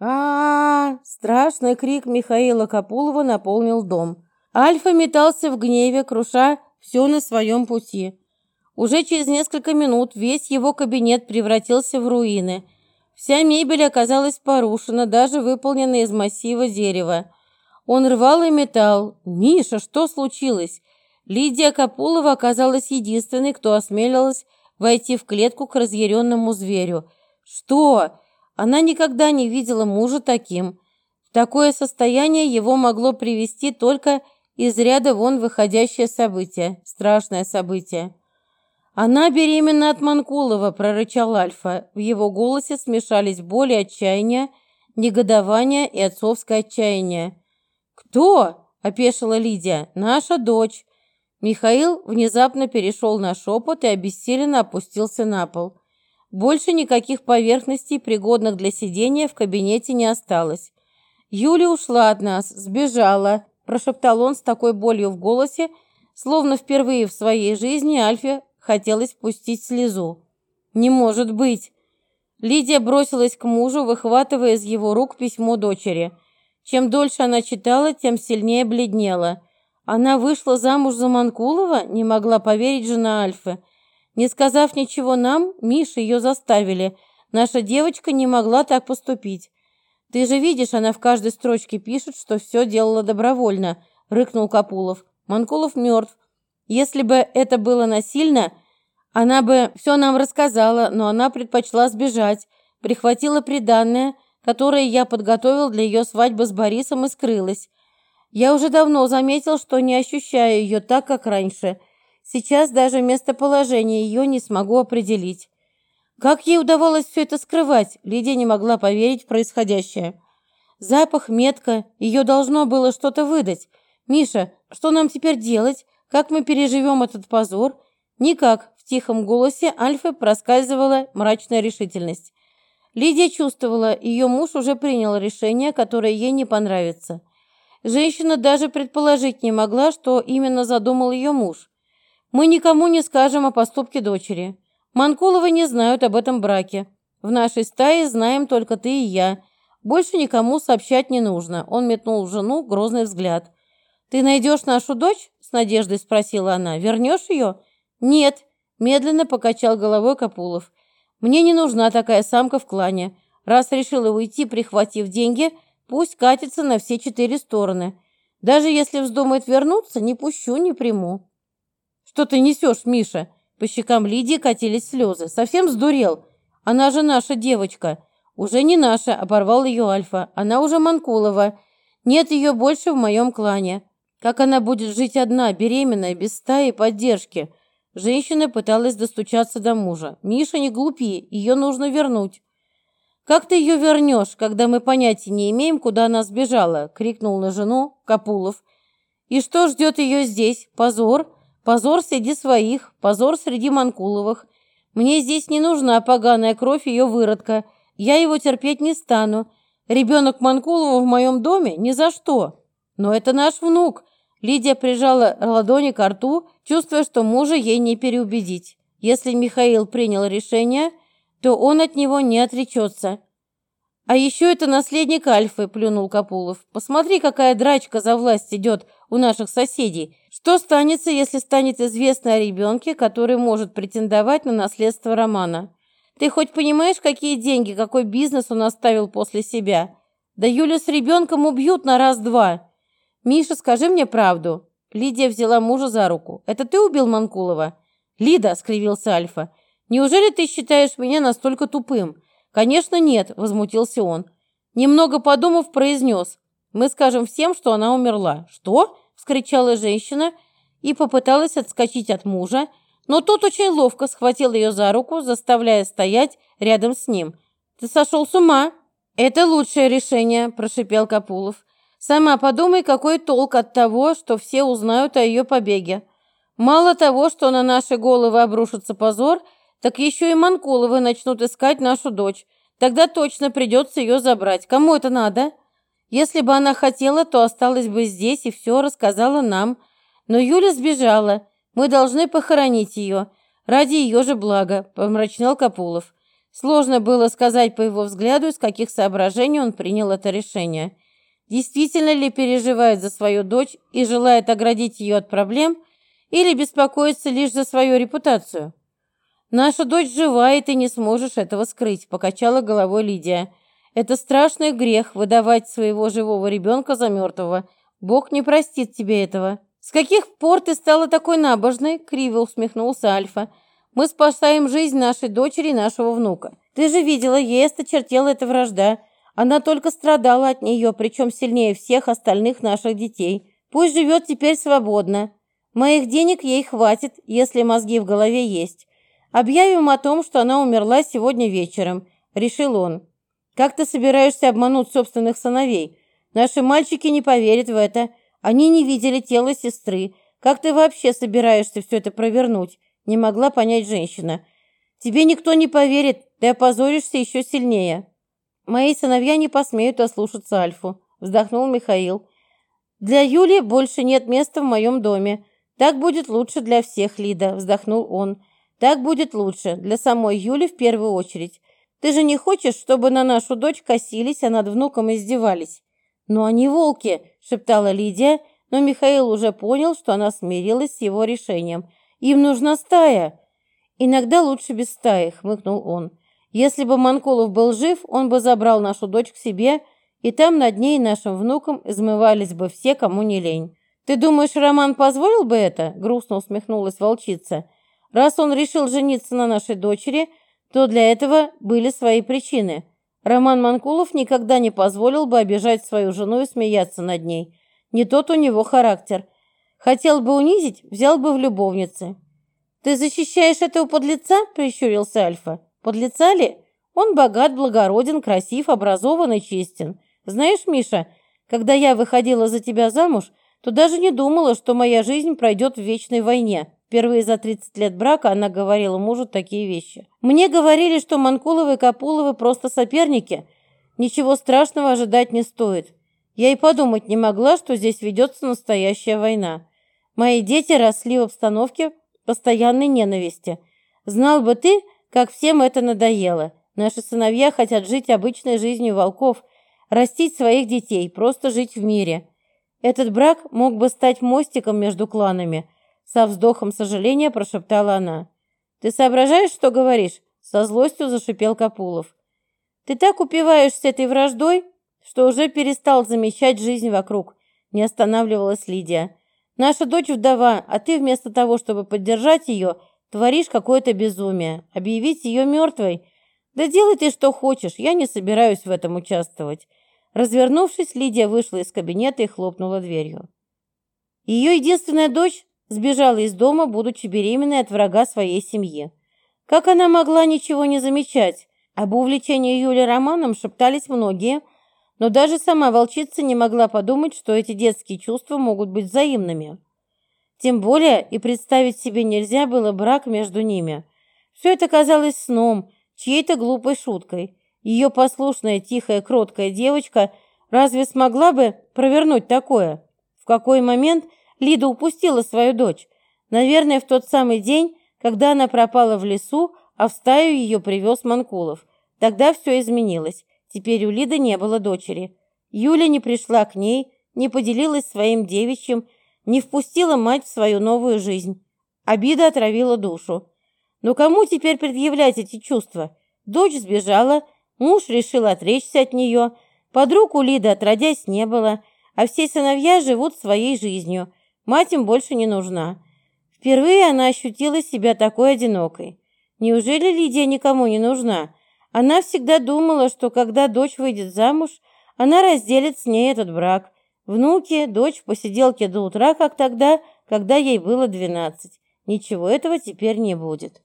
а, Страшный крик Михаила Капулова наполнил дом. Альфа метался в гневе, круша все на своем пути. Уже через несколько минут весь его кабинет превратился в руины. Вся мебель оказалась порушена, даже выполнена из массива дерева. Он рвал и металл. «Миша, что случилось?» Лидия Капулова оказалась единственной, кто осмелилась войти в клетку к разъяренному зверю. «Что?» Она никогда не видела мужа таким. В такое состояние его могло привести только из ряда вон выходящее событие, страшное событие. «Она беременна от Манкулова», – прорычал Альфа. В его голосе смешались боль и отчаяние, негодование и отцовское отчаяние. «Кто?» – опешила Лидия. «Наша дочь». Михаил внезапно перешел на шепот и обессиленно опустился на пол. Больше никаких поверхностей, пригодных для сидения, в кабинете не осталось. Юля ушла от нас, сбежала, прошептал он с такой болью в голосе, словно впервые в своей жизни Альфе хотелось пустить слезу. «Не может быть!» Лидия бросилась к мужу, выхватывая из его рук письмо дочери. Чем дольше она читала, тем сильнее бледнела. Она вышла замуж за Манкулова, не могла поверить жена Альфы. Не сказав ничего нам, Миша ее заставили. Наша девочка не могла так поступить. «Ты же видишь, она в каждой строчке пишет, что все делала добровольно», — рыкнул Капулов. «Манкулов мертв. Если бы это было насильно, она бы все нам рассказала, но она предпочла сбежать, прихватила приданное, которое я подготовил для ее свадьбы с Борисом и скрылась. Я уже давно заметил, что не ощущаю ее так, как раньше. Сейчас даже местоположение ее не смогу определить. Как ей удавалось все это скрывать? Лидия не могла поверить в происходящее. Запах, метка, ее должно было что-то выдать. «Миша, что нам теперь делать? Как мы переживем этот позор?» «Никак», — в тихом голосе Альфы проскальзывала мрачная решительность. Лидия чувствовала, ее муж уже принял решение, которое ей не понравится. Женщина даже предположить не могла, что именно задумал ее муж. «Мы никому не скажем о поступке дочери. Манкуловы не знают об этом браке. В нашей стае знаем только ты и я. Больше никому сообщать не нужно». Он метнул жену грозный взгляд. «Ты найдешь нашу дочь?» – с надеждой спросила она. «Вернешь ее?» «Нет», – медленно покачал головой Капулов. «Мне не нужна такая самка в клане. Раз решила уйти, прихватив деньги, пусть катится на все четыре стороны. Даже если вздумает вернуться, не пущу, не приму». «Что ты несешь, Миша?» По щекам Лидии катились слезы. «Совсем сдурел? Она же наша девочка». «Уже не наша», — оборвал ее Альфа. «Она уже Манкулова. Нет ее больше в моем клане. Как она будет жить одна, беременная, без стаи поддержки?» Женщина пыталась достучаться до мужа. «Миша, не глупи, ее нужно вернуть». «Как ты ее вернешь, когда мы понятия не имеем, куда она сбежала?» — крикнул на жену Капулов. «И что ждет ее здесь? Позор?» Позор среди своих, позор среди Манкуловых. Мне здесь не нужна поганая кровь ее выродка. Я его терпеть не стану. Ребенок Манкулова в моем доме ни за что. Но это наш внук. Лидия прижала ладони к рту, чувствуя, что мужа ей не переубедить. Если Михаил принял решение, то он от него не отречется. «А еще это наследник Альфы», – плюнул Капулов. «Посмотри, какая драчка за власть идет у наших соседей. Что станется, если станет известно о ребенке, который может претендовать на наследство Романа? Ты хоть понимаешь, какие деньги, какой бизнес он оставил после себя? Да Юля с ребенком убьют на раз-два. Миша, скажи мне правду». Лидия взяла мужа за руку. «Это ты убил Манкулова?» «Лида», – скривился Альфа, – «неужели ты считаешь меня настолько тупым?» «Конечно нет», – возмутился он. Немного подумав, произнес. «Мы скажем всем, что она умерла». «Что?» – вскричала женщина и попыталась отскочить от мужа, но тот очень ловко схватил ее за руку, заставляя стоять рядом с ним. «Ты сошел с ума?» «Это лучшее решение», – прошипел Капулов. «Сама подумай, какой толк от того, что все узнают о ее побеге. Мало того, что на наши головы обрушится позор – так еще и Манкуловы начнут искать нашу дочь. Тогда точно придется ее забрать. Кому это надо? Если бы она хотела, то осталась бы здесь и все рассказала нам. Но Юля сбежала. Мы должны похоронить ее. Ради ее же блага», – помрачнел Капулов. Сложно было сказать по его взгляду, из каких соображений он принял это решение. Действительно ли переживает за свою дочь и желает оградить ее от проблем, или беспокоится лишь за свою репутацию? «Наша дочь жива, и ты не сможешь этого скрыть», – покачала головой Лидия. «Это страшный грех – выдавать своего живого ребенка за мертвого. Бог не простит тебе этого». «С каких пор ты стала такой набожной?» – криво усмехнулся Альфа. Мы спасаем жизнь нашей дочери и нашего внука. Ты же видела, ей осточертела эта вражда. Она только страдала от нее, причем сильнее всех остальных наших детей. Пусть живет теперь свободно. Моих денег ей хватит, если мозги в голове есть. Объявим о том, что она умерла сегодня вечером», – решил он. «Как ты собираешься обмануть собственных сыновей? Наши мальчики не поверят в это. Они не видели тело сестры. Как ты вообще собираешься все это провернуть? не могла понять женщина. «Тебе никто не поверит, ты опозоришься еще сильнее». «Мои сыновья не посмеют ослушаться Альфу», – вздохнул Михаил. «Для Юли больше нет места в моем доме. Так будет лучше для всех, Лида», – вздохнул он. «Так будет лучше, для самой Юли в первую очередь. Ты же не хочешь, чтобы на нашу дочь косились, а над внуком издевались?» «Но они волки», – шептала Лидия, но Михаил уже понял, что она смирилась с его решением – им нужна стая. Иногда лучше без стаи, хмыкнул он. Если бы Манкулов был жив, он бы забрал нашу дочь к себе, и там над ней нашим внуком измывались бы все, кому не лень. Ты думаешь, Роман позволил бы это? Грустно усмехнулась волчица. Раз он решил жениться на нашей дочери, то для этого были свои причины. Роман Манкулов никогда не позволил бы обижать свою жену и смеяться над ней. Не тот у него характер – Хотел бы унизить, взял бы в любовницы. «Ты защищаешь этого подлеца?» – прищурился Альфа. «Подлеца ли? Он богат, благороден, красив, образован и честен. Знаешь, Миша, когда я выходила за тебя замуж, то даже не думала, что моя жизнь пройдет в вечной войне». Впервые за 30 лет брака она говорила мужу такие вещи. «Мне говорили, что Манкуловы и Капуловы просто соперники. Ничего страшного ожидать не стоит. Я и подумать не могла, что здесь ведется настоящая война. Мои дети росли в обстановке постоянной ненависти. Знал бы ты, как всем это надоело. Наши сыновья хотят жить обычной жизнью волков, растить своих детей, просто жить в мире. Этот брак мог бы стать мостиком между кланами. Со вздохом сожаления прошептала она. «Ты соображаешь, что говоришь?» Со злостью зашипел Капулов. «Ты так упиваешься этой враждой, что уже перестал замечать жизнь вокруг», не останавливалась Лидия. Наша дочь вдова, а ты вместо того, чтобы поддержать ее, творишь какое-то безумие. Объявить ее мертвой? Да делай ты что хочешь, я не собираюсь в этом участвовать. Развернувшись, Лидия вышла из кабинета и хлопнула дверью. Ее единственная дочь сбежала из дома, будучи беременной от врага своей семьи. Как она могла ничего не замечать? Об увлечении Юли романом шептались многие – но даже сама волчица не могла подумать, что эти детские чувства могут быть взаимными. Тем более и представить себе нельзя было брак между ними. Все это казалось сном, чьей-то глупой шуткой. Ее послушная, тихая, кроткая девочка разве смогла бы провернуть такое? В какой момент Лида упустила свою дочь? Наверное, в тот самый день, когда она пропала в лесу, а в стаю ее привез Манкулов. Тогда все изменилось. Теперь у Лиды не было дочери. Юля не пришла к ней, не поделилась своим девичьим, не впустила мать в свою новую жизнь. Обида отравила душу. Но кому теперь предъявлять эти чувства? Дочь сбежала, муж решил отречься от нее, подруг у Лиды отродясь не было, а все сыновья живут своей жизнью, мать им больше не нужна. Впервые она ощутила себя такой одинокой. Неужели Лидия никому не нужна? Она всегда думала, что когда дочь выйдет замуж, она разделит с ней этот брак. Внуки, дочь в посиделке до утра, как тогда, когда ей было двенадцать. Ничего этого теперь не будет.